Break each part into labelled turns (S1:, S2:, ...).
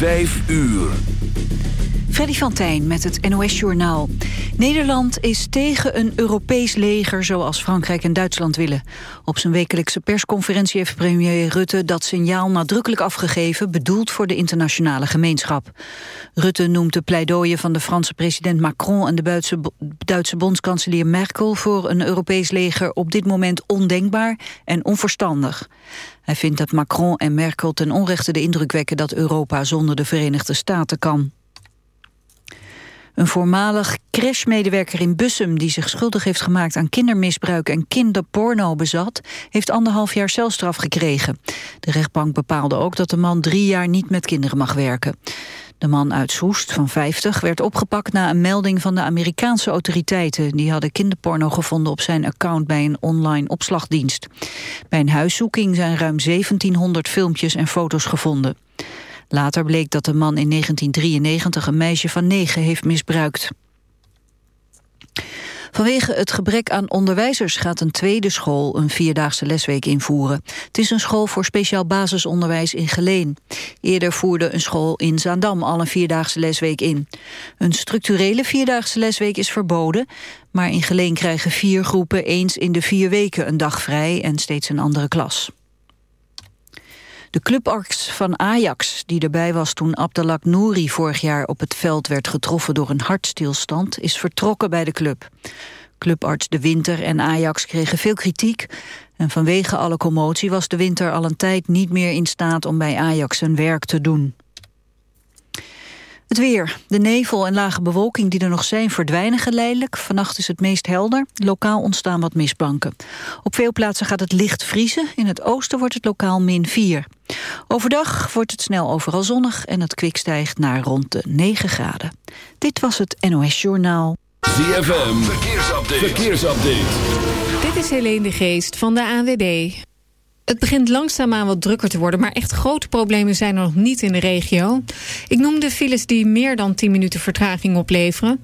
S1: 5 uur.
S2: Freddy van Tijn met het NOS-journaal. Nederland is tegen een Europees leger zoals Frankrijk en Duitsland willen. Op zijn wekelijkse persconferentie heeft premier Rutte dat signaal nadrukkelijk afgegeven, bedoeld voor de internationale gemeenschap. Rutte noemt de pleidooien van de Franse president Macron en de Duitse, Duitse bondskanselier Merkel voor een Europees leger op dit moment ondenkbaar en onverstandig. Hij vindt dat Macron en Merkel ten onrechte de indruk wekken dat Europa zonder de Verenigde Staten kan. Een voormalig crashmedewerker in Bussum die zich schuldig heeft gemaakt aan kindermisbruik en kinderporno bezat, heeft anderhalf jaar celstraf gekregen. De rechtbank bepaalde ook dat de man drie jaar niet met kinderen mag werken. De man uit Soest, van 50, werd opgepakt na een melding van de Amerikaanse autoriteiten. Die hadden kinderporno gevonden op zijn account bij een online opslagdienst. Bij een huiszoeking zijn ruim 1700 filmpjes en foto's gevonden. Later bleek dat de man in 1993 een meisje van negen heeft misbruikt. Vanwege het gebrek aan onderwijzers gaat een tweede school een vierdaagse lesweek invoeren. Het is een school voor speciaal basisonderwijs in Geleen. Eerder voerde een school in Zaandam al een vierdaagse lesweek in. Een structurele vierdaagse lesweek is verboden, maar in Geleen krijgen vier groepen eens in de vier weken een dag vrij en steeds een andere klas. De clubarts van Ajax, die erbij was toen Abdelak Nouri vorig jaar op het veld werd getroffen door een hartstilstand, is vertrokken bij de club. Clubarts De Winter en Ajax kregen veel kritiek en vanwege alle commotie was De Winter al een tijd niet meer in staat om bij Ajax zijn werk te doen. Het weer. De nevel en lage bewolking die er nog zijn verdwijnen geleidelijk. Vannacht is het meest helder. Lokaal ontstaan wat mistbanken. Op veel plaatsen gaat het licht vriezen. In het oosten wordt het lokaal min 4. Overdag wordt het snel overal zonnig en het kwik stijgt naar rond de 9 graden. Dit was het NOS Journaal.
S1: ZFM. Verkeersupdate. Verkeersupdate.
S3: Dit is Helene de Geest van de ANWB. Het begint langzaamaan wat drukker te worden, maar echt grote problemen zijn er nog niet in de regio. Ik noem de files die meer dan 10 minuten vertraging opleveren.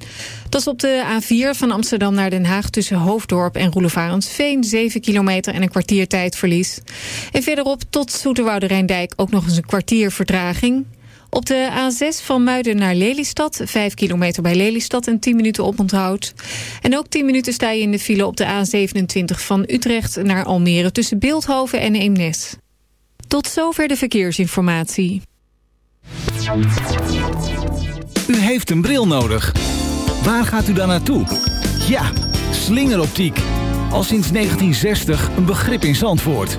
S3: Dat is op de A4 van Amsterdam naar Den Haag tussen Hoofddorp en Roelevarensveen, 7 kilometer en een kwartier tijdverlies. En verderop tot Zoeterwoude Rijndijk ook nog eens een kwartier vertraging. Op de A6 van Muiden naar Lelystad, 5 kilometer bij Lelystad en 10 minuten oponthoud. En ook 10 minuten sta je in de file op de A27 van Utrecht naar Almere tussen Beeldhoven en Eemnes. Tot zover de verkeersinformatie.
S4: U heeft een bril nodig. Waar gaat u dan naartoe? Ja, slingeroptiek. Al sinds 1960 een begrip in Zandvoort.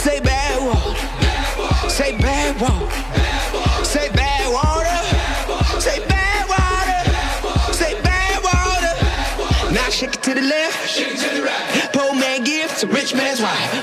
S5: Say
S6: bad water. Say bad water. Say bad water. Say bad water. Say bad water. Now shake it to the left. Shake it to the right. Poor man gives to rich man's wife.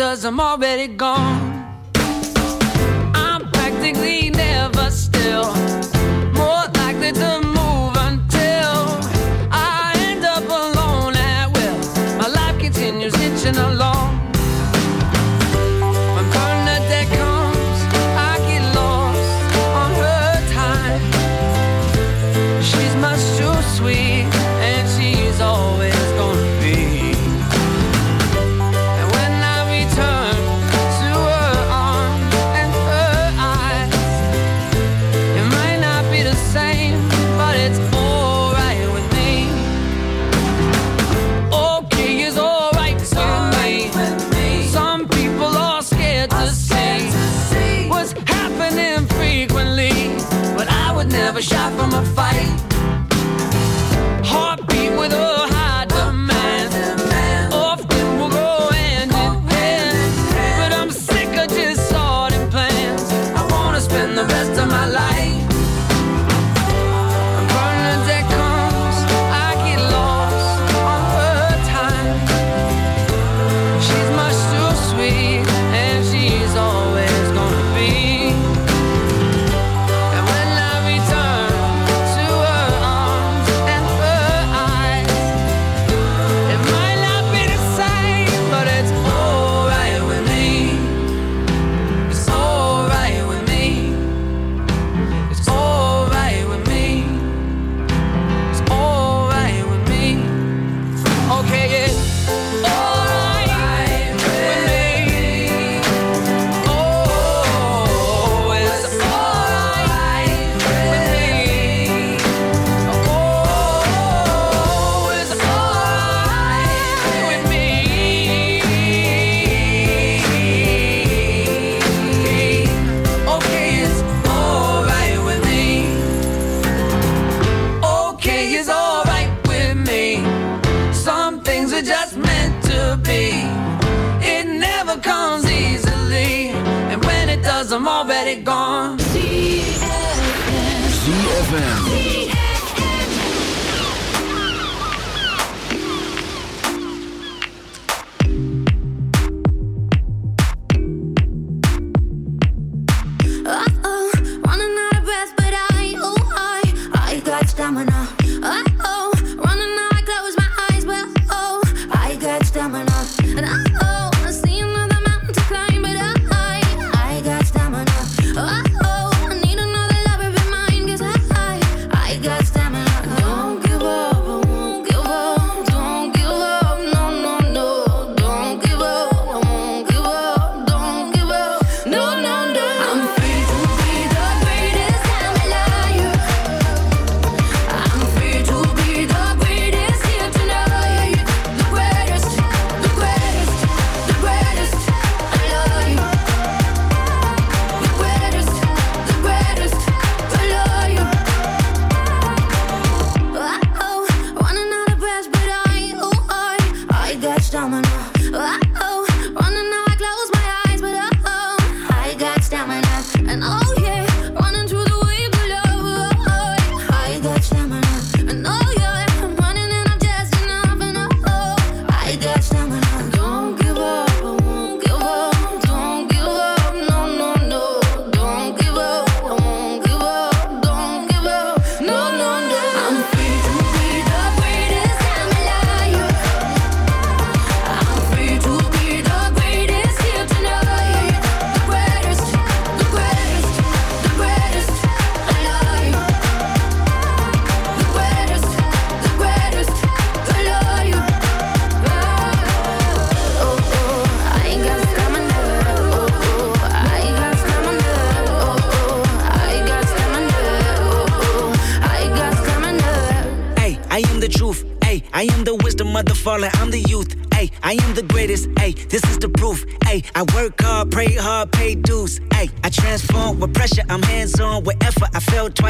S7: doctors, I'm already gone. I'm practically never still, more likely to.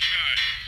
S8: God.